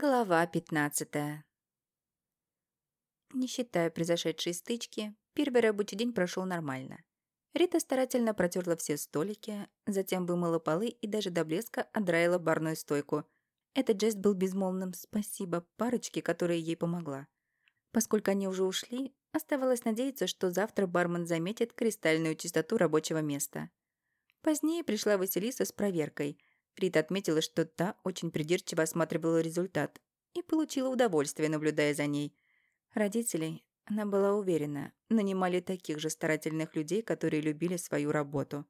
Глава 15 Не считая произошедшей стычки, первый рабочий день прошел нормально. Рита старательно протерла все столики, затем вымыла полы и даже до блеска отдраила барную стойку. Этот жест был безмолвным «спасибо» парочке, которая ей помогла. Поскольку они уже ушли, оставалось надеяться, что завтра бармен заметит кристальную чистоту рабочего места. Позднее пришла Василиса с проверкой – Рита отметила, что та очень придирчиво осматривала результат и получила удовольствие, наблюдая за ней. Родителей, она была уверена, нанимали таких же старательных людей, которые любили свою работу.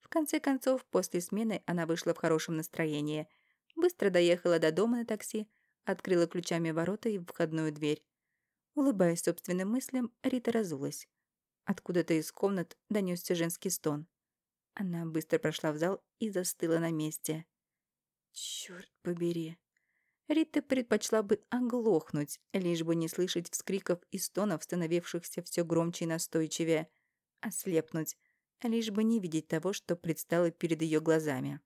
В конце концов, после смены она вышла в хорошем настроении, быстро доехала до дома на такси, открыла ключами ворота и входную дверь. Улыбаясь собственным мыслям, Рита разулась. Откуда-то из комнат донесся женский стон. Она быстро прошла в зал и застыла на месте. Черт побери. Рита предпочла бы оглохнуть, лишь бы не слышать вскриков и стонов, становившихся все громче и настойчивее. Ослепнуть, лишь бы не видеть того, что предстало перед ее глазами.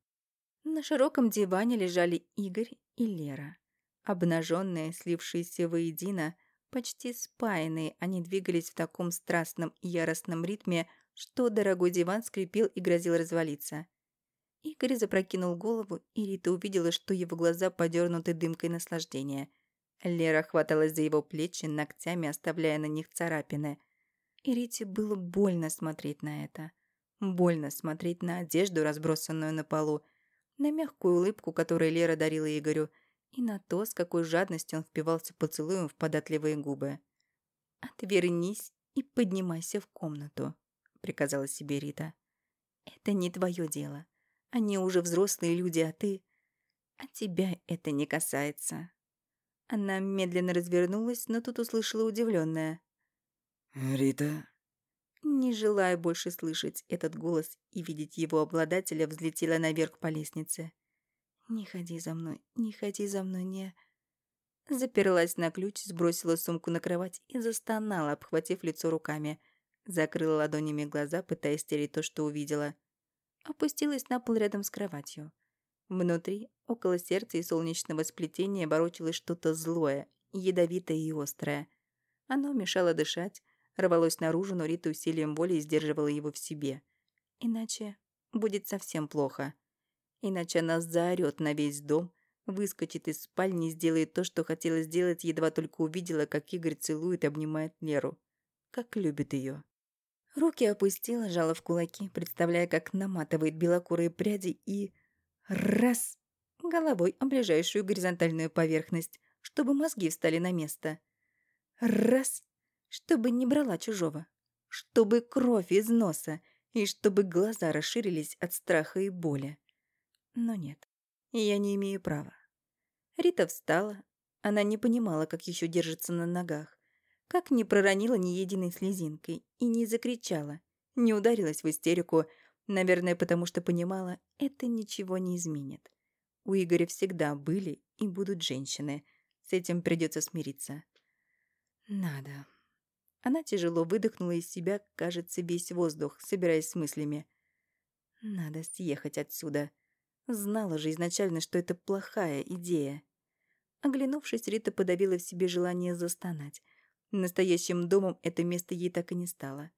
На широком диване лежали Игорь и Лера. Обнаженные, слившиеся воедино, почти спаянные, они двигались в таком страстном и яростном ритме, что дорогой диван скрипел и грозил развалиться. Игорь запрокинул голову, и Рита увидела, что его глаза подернуты дымкой наслаждения. Лера хваталась за его плечи, ногтями оставляя на них царапины. И Рите было больно смотреть на это. Больно смотреть на одежду, разбросанную на полу, на мягкую улыбку, которую Лера дарила Игорю, и на то, с какой жадностью он впивался поцелуем в податливые губы. «Отвернись и поднимайся в комнату», — приказала себе Рита. «Это не твое дело. Они уже взрослые люди, а ты... А тебя это не касается». Она медленно развернулась, но тут услышала удивленная. «Рита?» Не желая больше слышать этот голос и видеть его обладателя, взлетела наверх по лестнице. «Не ходи за мной, не ходи за мной, не...» Заперлась на ключ, сбросила сумку на кровать и застонала, обхватив лицо руками. Закрыла ладонями глаза, пытаясь стереть то, что увидела. Опустилась на пол рядом с кроватью. Внутри, около сердца и солнечного сплетения, ворочалось что-то злое, ядовитое и острое. Оно мешало дышать, рвалось наружу, но Рита усилием воли сдерживала его в себе. Иначе будет совсем плохо. Иначе она заорёт на весь дом, выскочит из спальни и сделает то, что хотела сделать, едва только увидела, как Игорь целует и обнимает Леру. Как любит ее. Руки опустила, жала в кулаки, представляя, как наматывает белокурые пряди и... Раз! Головой о ближайшую горизонтальную поверхность, чтобы мозги встали на место. Раз! Чтобы не брала чужого. Чтобы кровь из носа, и чтобы глаза расширились от страха и боли. Но нет, я не имею права. Рита встала. Она не понимала, как еще держится на ногах как не проронила ни единой слезинкой и не закричала, не ударилась в истерику, наверное, потому что понимала, это ничего не изменит. У Игоря всегда были и будут женщины. С этим придется смириться. Надо. Она тяжело выдохнула из себя, кажется, весь воздух, собираясь с мыслями. Надо съехать отсюда. Знала же изначально, что это плохая идея. Оглянувшись, Рита подавила в себе желание застонать. Настоящим домом это место ей так и не стало.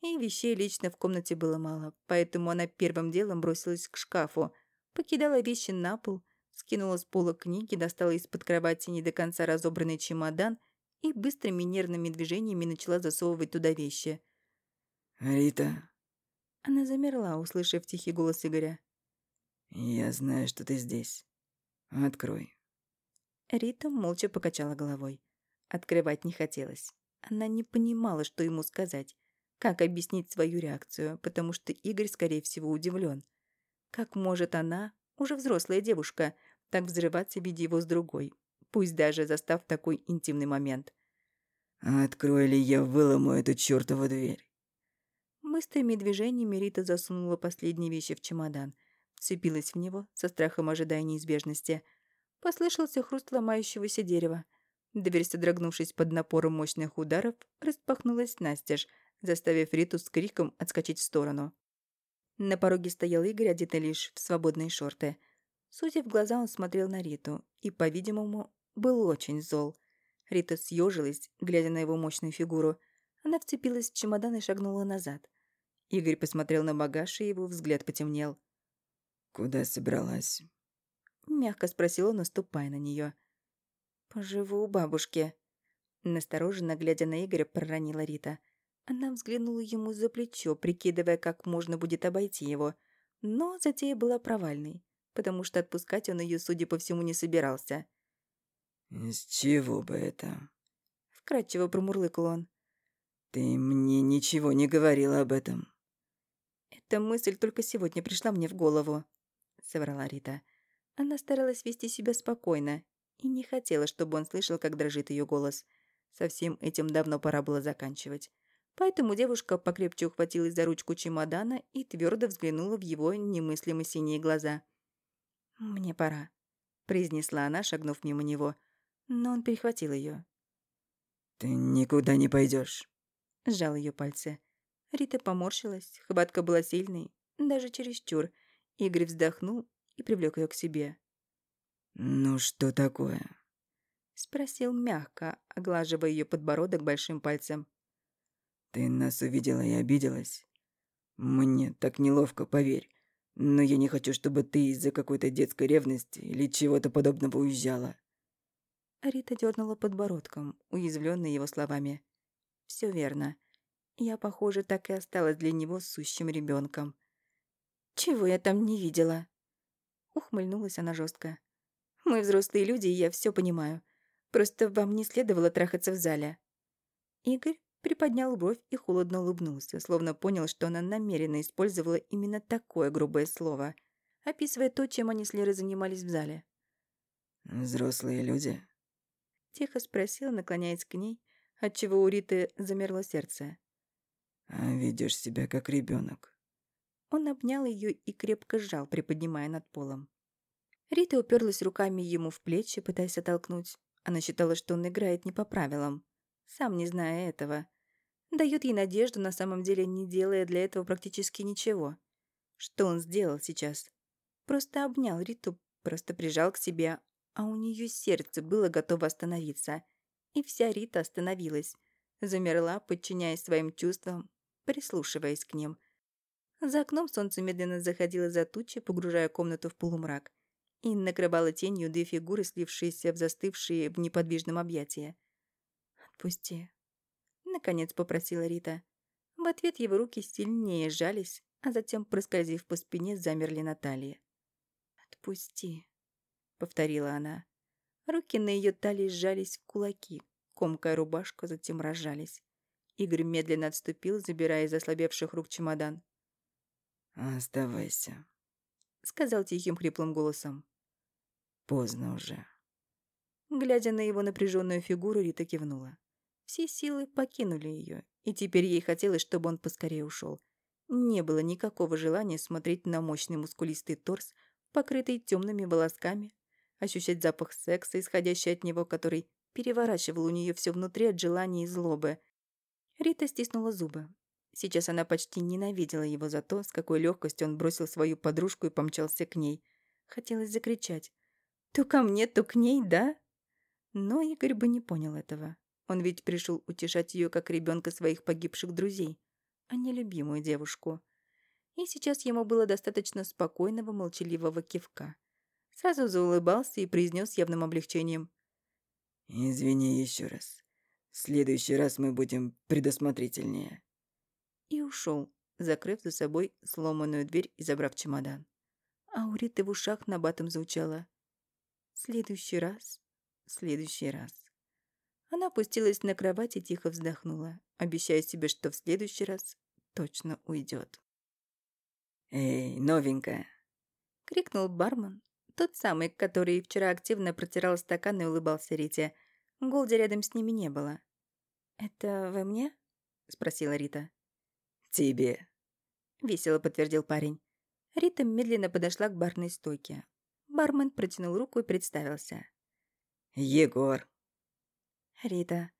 И вещей лично в комнате было мало, поэтому она первым делом бросилась к шкафу, покидала вещи на пол, скинула с пола книги, достала из-под кровати не до конца разобранный чемодан и быстрыми нервными движениями начала засовывать туда вещи. «Рита?» Она замерла, услышав тихий голос Игоря. «Я знаю, что ты здесь. Открой». Рита молча покачала головой. Открывать не хотелось. Она не понимала, что ему сказать. Как объяснить свою реакцию, потому что Игорь, скорее всего, удивлен. Как может она, уже взрослая девушка, так взрываться, видя его с другой, пусть даже застав такой интимный момент? «Открой ли я вылому эту чертову дверь?» Быстрыми движениями Рита засунула последние вещи в чемодан, вцепилась в него, со страхом ожидая неизбежности. Послышался хруст ломающегося дерева. Дверь, содрогнувшись под напором мощных ударов, распахнулась настежь, заставив Риту с криком отскочить в сторону. На пороге стоял Игорь, одетый лишь в свободные шорты. Судя в глаза, он смотрел на Риту и, по-видимому, был очень зол. Рита съежилась, глядя на его мощную фигуру. Она вцепилась в чемодан и шагнула назад. Игорь посмотрел на багаж, и его взгляд потемнел. «Куда собралась?» Мягко спросил он, наступая на нее. «Поживу у бабушки». Настороженно глядя на Игоря, проронила Рита. Она взглянула ему за плечо, прикидывая, как можно будет обойти его. Но затея была провальной, потому что отпускать он ее, судя по всему, не собирался. «С чего бы это?» Вкратчиво промурлыкал он. «Ты мне ничего не говорила об этом». «Эта мысль только сегодня пришла мне в голову», — соврала Рита. Она старалась вести себя спокойно и не хотела, чтобы он слышал, как дрожит ее голос. Со всем этим давно пора было заканчивать. Поэтому девушка покрепче ухватилась за ручку чемодана и твердо взглянула в его немыслимо синие глаза. «Мне пора», — произнесла она, шагнув мимо него. Но он перехватил ее. «Ты никуда не пойдешь. Сжал ее пальцы. Рита поморщилась, хватка была сильной, даже чересчур. Игорь вздохнул и привлек ее к себе. «Ну что такое?» Спросил мягко, оглаживая ее подбородок большим пальцем. Ты нас увидела и обиделась. Мне так неловко, поверь. Но я не хочу, чтобы ты из-за какой-то детской ревности или чего-то подобного уезжала. Рита дернула подбородком, уязвленная его словами. Все верно. Я, похоже, так и осталась для него сущим ребенком. Чего я там не видела? Ухмыльнулась она жестко. Мы взрослые люди, и я все понимаю. Просто вам не следовало трахаться в зале. Игорь приподнял бровь и холодно улыбнулся, словно понял, что она намеренно использовала именно такое грубое слово, описывая то, чем они с Лерой занимались в зале. «Взрослые люди?» Тихо спросил, наклоняясь к ней, отчего у Риты замерло сердце. «А ведешь себя как ребенок. Он обнял ее и крепко сжал, приподнимая над полом. Рита уперлась руками ему в плечи, пытаясь оттолкнуть. Она считала, что он играет не по правилам, сам не зная этого. Дает ей надежду, на самом деле не делая для этого практически ничего. Что он сделал сейчас? Просто обнял Риту, просто прижал к себе, а у нее сердце было готово остановиться. И вся Рита остановилась. Замерла, подчиняясь своим чувствам, прислушиваясь к ним. За окном солнце медленно заходило за тучи, погружая комнату в полумрак. И накрывало тенью две фигуры, слившиеся в застывшие в неподвижном объятии. «Отпусти», Наконец попросила Рита. В ответ его руки сильнее сжались, а затем, проскользив по спине, замерли на талии. «Отпусти», — повторила она. Руки на ее талии сжались в кулаки, комкая рубашку, затем разжались. Игорь медленно отступил, забирая из ослабевших рук чемодан. «Оставайся», — сказал тихим хриплым голосом. «Поздно уже». Глядя на его напряженную фигуру, Рита кивнула. Все силы покинули ее, и теперь ей хотелось, чтобы он поскорее ушел. Не было никакого желания смотреть на мощный мускулистый торс, покрытый темными волосками, ощущать запах секса, исходящий от него, который переворачивал у нее все внутри от желания и злобы. Рита стиснула зубы. Сейчас она почти ненавидела его за то, с какой легкостью он бросил свою подружку и помчался к ней. Хотелось закричать. «То ко мне, то к ней, да?» Но Игорь бы не понял этого. Он ведь пришел утешать ее как ребенка своих погибших друзей, а не любимую девушку. И сейчас ему было достаточно спокойного, молчаливого кивка. Сразу заулыбался и произнес явным облегчением. «Извини еще раз. В следующий раз мы будем предусмотрительнее». И ушел, закрыв за собой сломанную дверь и забрав чемодан. А у Риты в ушах на батом звучало «Следующий раз, следующий раз». Она опустилась на кровать и тихо вздохнула, обещая себе, что в следующий раз точно уйдет. «Эй, новенькая!» — крикнул бармен, тот самый, который вчера активно протирал стакан и улыбался Рите. Голди рядом с ними не было. «Это вы мне?» — спросила Рита. «Тебе», — весело подтвердил парень. Рита медленно подошла к барной стойке. Бармен протянул руку и представился. «Егор». Рита.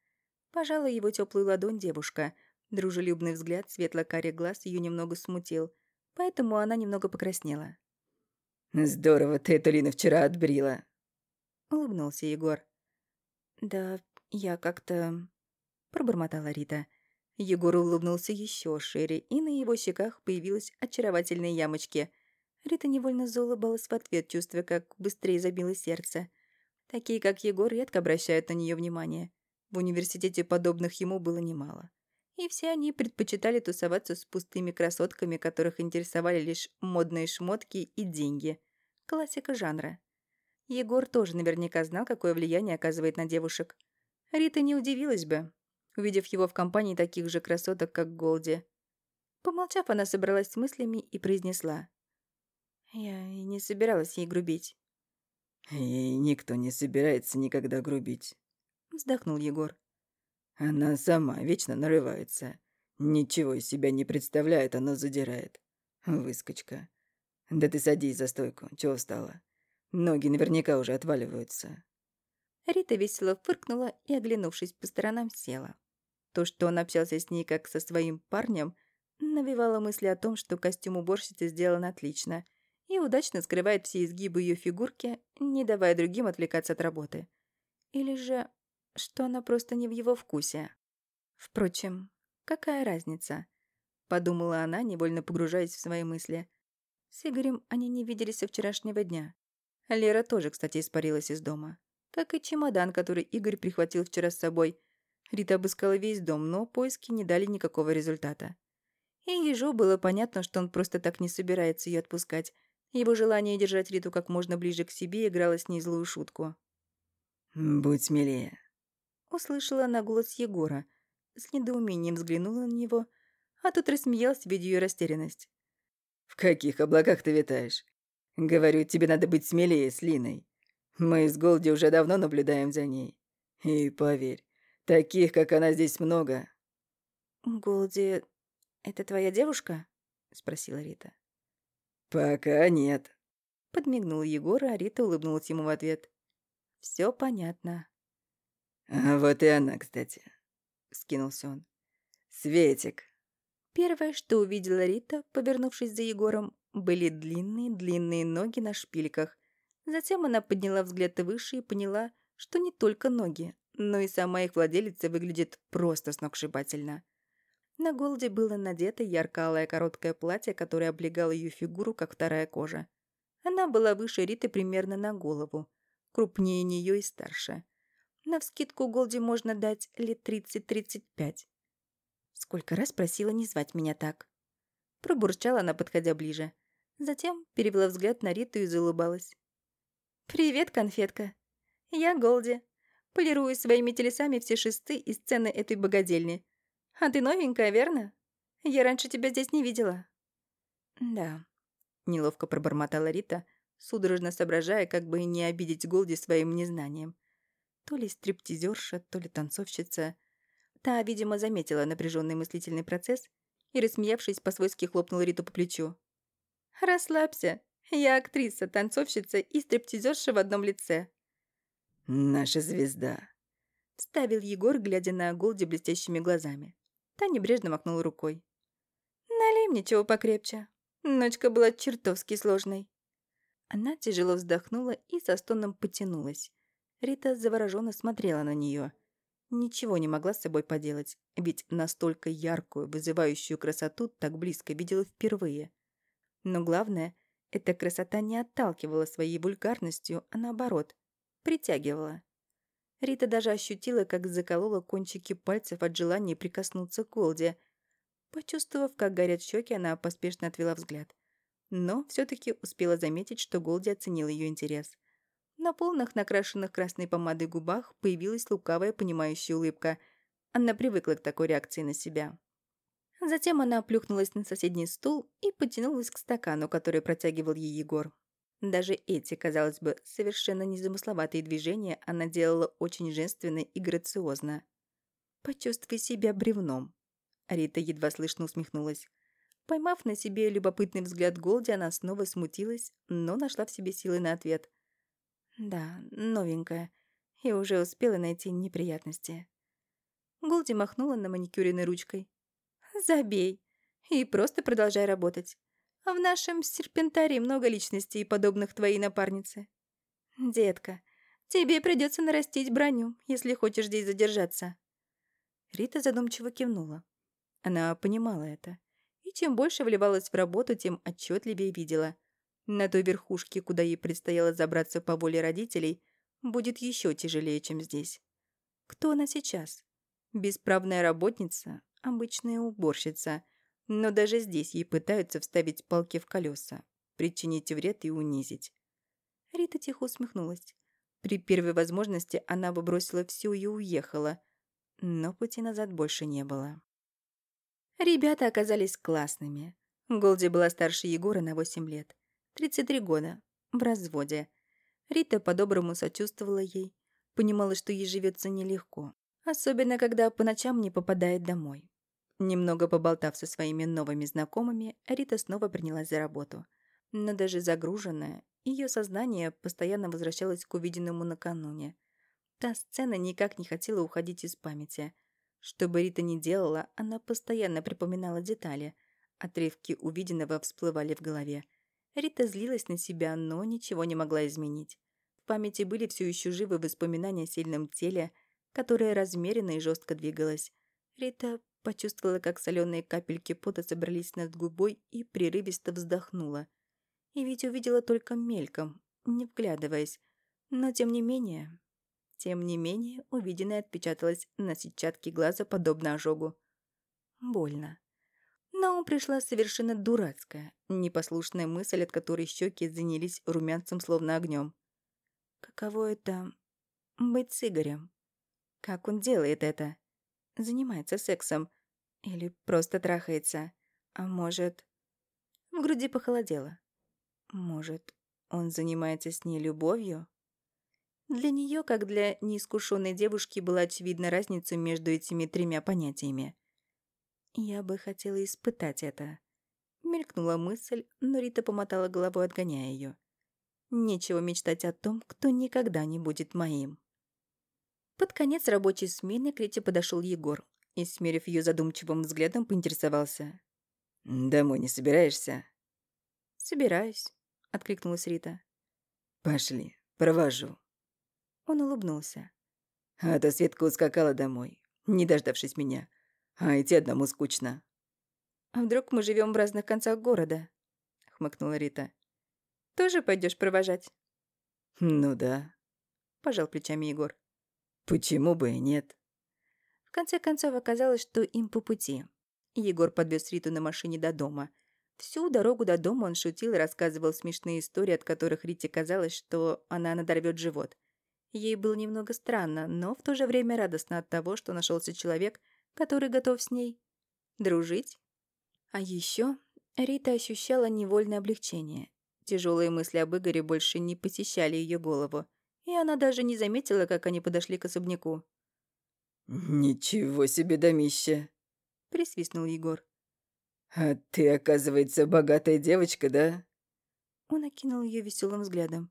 Пожала его теплую ладонь девушка. Дружелюбный взгляд светло-карих глаз ее немного смутил, поэтому она немного покраснела. «Здорово ты эту Лину вчера отбрила», — улыбнулся Егор. «Да, я как-то...» — пробормотала Рита. Егор улыбнулся еще шире, и на его щеках появились очаровательные ямочки. Рита невольно заулыбалась в ответ, чувствуя, как быстрее забилось сердце. Такие, как Егор, редко обращают на нее внимание. В университете подобных ему было немало. И все они предпочитали тусоваться с пустыми красотками, которых интересовали лишь модные шмотки и деньги. Классика жанра. Егор тоже наверняка знал, какое влияние оказывает на девушек. Рита не удивилась бы, увидев его в компании таких же красоток, как Голди. Помолчав, она собралась с мыслями и произнесла. «Я и не собиралась ей грубить». «Ей никто не собирается никогда грубить», — вздохнул Егор. «Она сама вечно нарывается. Ничего из себя не представляет, она задирает. Выскочка. Да ты садись за стойку, чего встала? Ноги наверняка уже отваливаются». Рита весело фыркнула и, оглянувшись по сторонам, села. То, что он общался с ней как со своим парнем, навевало мысли о том, что костюм уборщицы сделан отлично и удачно скрывает все изгибы ее фигурки, не давая другим отвлекаться от работы. Или же, что она просто не в его вкусе. Впрочем, какая разница? Подумала она, невольно погружаясь в свои мысли. С Игорем они не виделись со вчерашнего дня. Лера тоже, кстати, испарилась из дома. Как и чемодан, который Игорь прихватил вчера с собой – Рита обыскала весь дом, но поиски не дали никакого результата. И ежу было понятно, что он просто так не собирается ее отпускать. Его желание держать Риту как можно ближе к себе играло с ней злую шутку. «Будь смелее», — услышала она голос Егора. С недоумением взглянула на него, а тот рассмеялся, видя ее растерянность. «В каких облаках ты витаешь? Говорю, тебе надо быть смелее с Линой. Мы с Голди уже давно наблюдаем за ней. И поверь, Таких, как она, здесь много. Голди, это твоя девушка? Спросила Рита. Пока нет. Подмигнул Егор, а Рита улыбнулась ему в ответ. Все понятно. А вот и она, кстати. Скинулся он. Светик. Первое, что увидела Рита, повернувшись за Егором, были длинные-длинные ноги на шпильках. Затем она подняла взгляд выше и поняла, что не только ноги, но и сама их владелица выглядит просто сногсшибательно. На Голде было надето ярко-алое короткое платье, которое облегало ее фигуру, как вторая кожа. Она была выше Риты примерно на голову, крупнее нее и старше. Навскидку Голде можно дать лет 30-35. Сколько раз просила не звать меня так. Пробурчала она, подходя ближе. Затем перевела взгляд на Риту и заулыбалась. «Привет, конфетка. Я Голди полирую своими телесами все шесты и сцены этой богадельни. А ты новенькая, верно? Я раньше тебя здесь не видела». «Да», — неловко пробормотала Рита, судорожно соображая, как бы не обидеть Голди своим незнанием. То ли стриптизерша, то ли танцовщица. Та, видимо, заметила напряженный мыслительный процесс и, рассмеявшись, по-свойски хлопнула Риту по плечу. «Расслабься. Я актриса, танцовщица и стриптизерша в одном лице. «Наша звезда», — вставил Егор, глядя на Голди блестящими глазами. Та небрежно махнула рукой. «Налей мне чего покрепче. Ночка была чертовски сложной». Она тяжело вздохнула и со стоном потянулась. Рита завороженно смотрела на нее. Ничего не могла с собой поделать, ведь настолько яркую, вызывающую красоту так близко видела впервые. Но главное, эта красота не отталкивала своей вульгарностью, а наоборот, притягивала. Рита даже ощутила, как заколола кончики пальцев от желания прикоснуться к Голде. Почувствовав, как горят щеки, она поспешно отвела взгляд. Но все-таки успела заметить, что Голди оценил ее интерес. На полных, накрашенных красной помадой губах появилась лукавая, понимающая улыбка. Она привыкла к такой реакции на себя. Затем она плюхнулась на соседний стул и потянулась к стакану, который протягивал ей Егор. Даже эти, казалось бы, совершенно незамысловатые движения она делала очень женственно и грациозно. «Почувствуй себя бревном», — Рита едва слышно усмехнулась. Поймав на себе любопытный взгляд Голди, она снова смутилась, но нашла в себе силы на ответ. «Да, новенькая, и уже успела найти неприятности». Голди махнула на маникюренной ручкой. «Забей и просто продолжай работать. В нашем серпентарии много личностей, подобных твоей напарнице. Детка, Тебе придется нарастить броню, если хочешь здесь задержаться». Рита задумчиво кивнула. Она понимала это. И чем больше вливалась в работу, тем отчетливее видела. На той верхушке, куда ей предстояло забраться по воле родителей, будет еще тяжелее, чем здесь. Кто она сейчас? Бесправная работница, обычная уборщица. Но даже здесь ей пытаются вставить палки в колеса, причинить вред и унизить. Рита тихо усмехнулась. При первой возможности она бы бросила все и уехала, но пути назад больше не было. Ребята оказались классными. Голди была старше Егора на 8 лет. 33 года. В разводе. Рита по-доброму сочувствовала ей. Понимала, что ей живется нелегко. Особенно, когда по ночам не попадает домой. Немного поболтав со своими новыми знакомыми, Рита снова принялась за работу. Но даже загруженная, ее сознание постоянно возвращалось к увиденному накануне. Та сцена никак не хотела уходить из памяти. Что бы Рита ни делала, она постоянно припоминала детали. Отрывки увиденного всплывали в голове. Рита злилась на себя, но ничего не могла изменить. В памяти были все еще живы воспоминания о сильном теле, которое размеренно и жестко двигалось. Рита почувствовала, как соленые капельки пота собрались над губой и прерывисто вздохнула. И ведь увидела только мельком, не вглядываясь. Но тем не менее... Тем не менее, увиденное отпечаталось на сетчатке глаза, подобно ожогу. Больно. На ум пришла совершенно дурацкая, непослушная мысль, от которой щеки занялись румянцем, словно огнем. Каково это — быть с Игорем? Как он делает это? Занимается сексом? Или просто трахается? А может... В груди похолодело. Может, он занимается с ней любовью? Для нее, как для неискушенной девушки, была очевидна разница между этими тремя понятиями. «Я бы хотела испытать это». Мелькнула мысль, но Рита помотала головой, отгоняя ее. «Нечего мечтать о том, кто никогда не будет моим». Под конец рабочей смены к Рите подошел Егор и, смерив ее задумчивым взглядом, поинтересовался. «Домой не собираешься?» «Собираюсь», — откликнулась Рита. «Пошли, провожу». Он улыбнулся. А то Светка ускакала домой, не дождавшись меня. А идти одному скучно. «А вдруг мы живем в разных концах города?» — хмыкнула Рита. «Тоже пойдешь провожать?» «Ну да», — пожал плечами Егор. «Почему бы и нет?» В конце концов оказалось, что им по пути. Егор подвез Риту на машине до дома. Всю дорогу до дома он шутил и рассказывал смешные истории, от которых Рите казалось, что она надорвет живот. Ей было немного странно, но в то же время радостно от того, что нашелся человек, который готов с ней дружить. А еще Рита ощущала невольное облегчение. Тяжелые мысли об Игоре больше не посещали ее голову, она даже не заметила, как они подошли к особняку. «Ничего себе домище!» — присвистнул Егор. «А ты, оказывается, богатая девочка, да?» Он окинул ее веселым взглядом.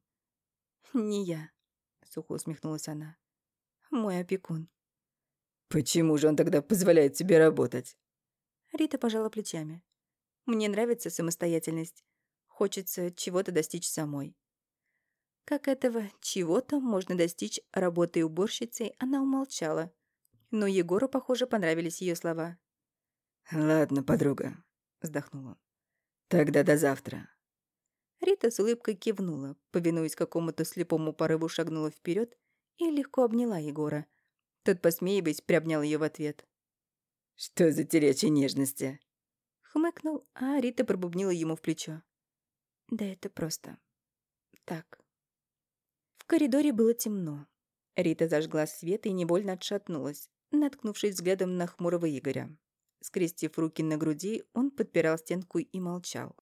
«Не я», — сухо усмехнулась она. «Мой опекун». «Почему же он тогда позволяет тебе работать?» Рита пожала плечами. «Мне нравится самостоятельность. Хочется чего-то достичь самой». Как этого чего-то можно достичь работой уборщицей, она умолчала. Но Егору, похоже, понравились ее слова. «Ладно, подруга», — вздохнул он. «Тогда до завтра». Рита с улыбкой кивнула, повинуясь какому-то слепому порыву шагнула вперед и легко обняла Егора, тот, посмеиваясь, приобнял ее в ответ. «Что за телячьи нежности?» Хмыкнул, а Рита пробубнила ему в плечо. «Да это просто... так». В коридоре было темно. Рита зажгла свет и невольно отшатнулась, наткнувшись взглядом на хмурого Игоря. Скрестив руки на груди, он подпирал стенку и молчал.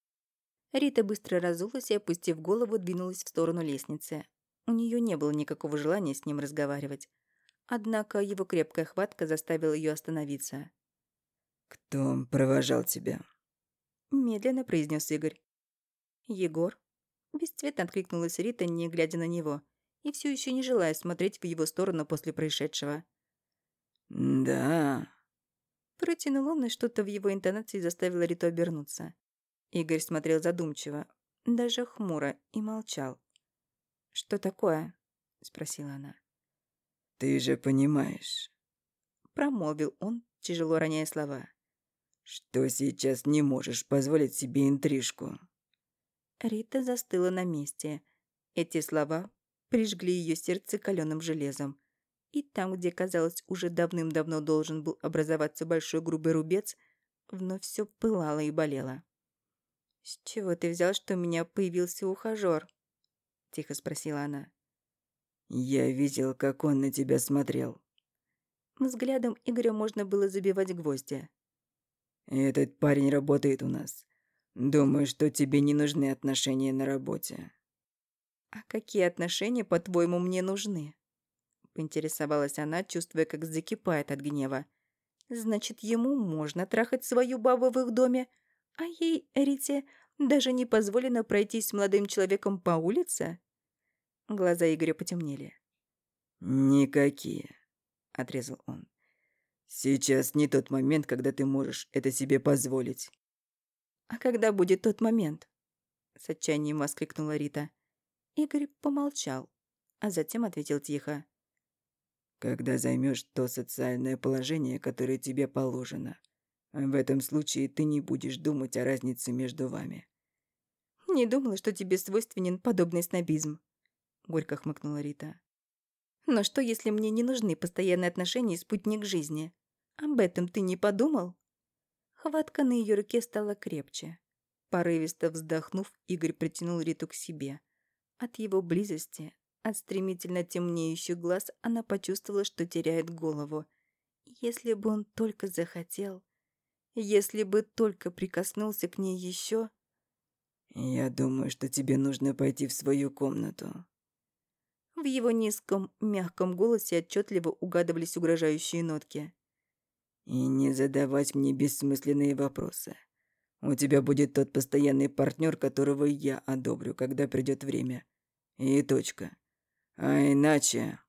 Рита быстро разулась и, опустив голову, двинулась в сторону лестницы. У нее не было никакого желания с ним разговаривать. Однако его крепкая хватка заставила ее остановиться. «Кто провожал тебя?» Медленно произнес Игорь. «Егор?» Бесцветно откликнулась Рита, не глядя на него, и все еще не желая смотреть в его сторону после происшедшего. «Да...» Протянул он, и что-то в его интонации заставило Риту обернуться. Игорь смотрел задумчиво, даже хмуро, и молчал. «Что такое?» — спросила она. «Ты же понимаешь», — промолвил он, тяжело роняя слова, «что сейчас не можешь позволить себе интрижку». Рита застыла на месте. Эти слова прижгли ее сердце каленым железом. И там, где, казалось, уже давным-давно должен был образоваться большой грубый рубец, вновь все пылало и болело. «С чего ты взял, что у меня появился ухажер?» — тихо спросила она. «Я видел, как он на тебя смотрел». Взглядом Игоря можно было забивать гвозди. «Этот парень работает у нас. Думаю, что тебе не нужны отношения на работе». «А какие отношения, по-твоему, мне нужны?» Поинтересовалась она, чувствуя, как закипает от гнева. «Значит, ему можно трахать свою бабу в их доме, а ей, Рите, даже не позволено пройтись с молодым человеком по улице?» Глаза Игоря потемнели. «Никакие», — отрезал он. «Сейчас не тот момент, когда ты можешь это себе позволить». «А когда будет тот момент?» — с отчаянием воскликнула Рита. Игорь помолчал, а затем ответил тихо. «Когда займешь то социальное положение, которое тебе положено, в этом случае ты не будешь думать о разнице между вами». «Не думала, что тебе свойственен подобный снобизм», — горько хмыкнула Рита. «Но что, если мне не нужны постоянные отношения и спутник жизни? Об этом ты не подумал?» Хватка на ее руке стала крепче. Порывисто вздохнув, Игорь притянул Риту к себе. От его близости, от стремительно темнеющих глаз, она почувствовала, что теряет голову. Если бы он только захотел, если бы только прикоснулся к ней еще... «Я думаю, что тебе нужно пойти в свою комнату», в его низком, мягком голосе отчетливо угадывались угрожающие нотки. «И не задавать мне бессмысленные вопросы. У тебя будет тот постоянный партнер, которого я одобрю, когда придет время. И точка. А иначе...»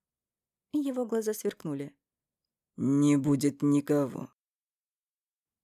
Его глаза сверкнули. «Не будет никого».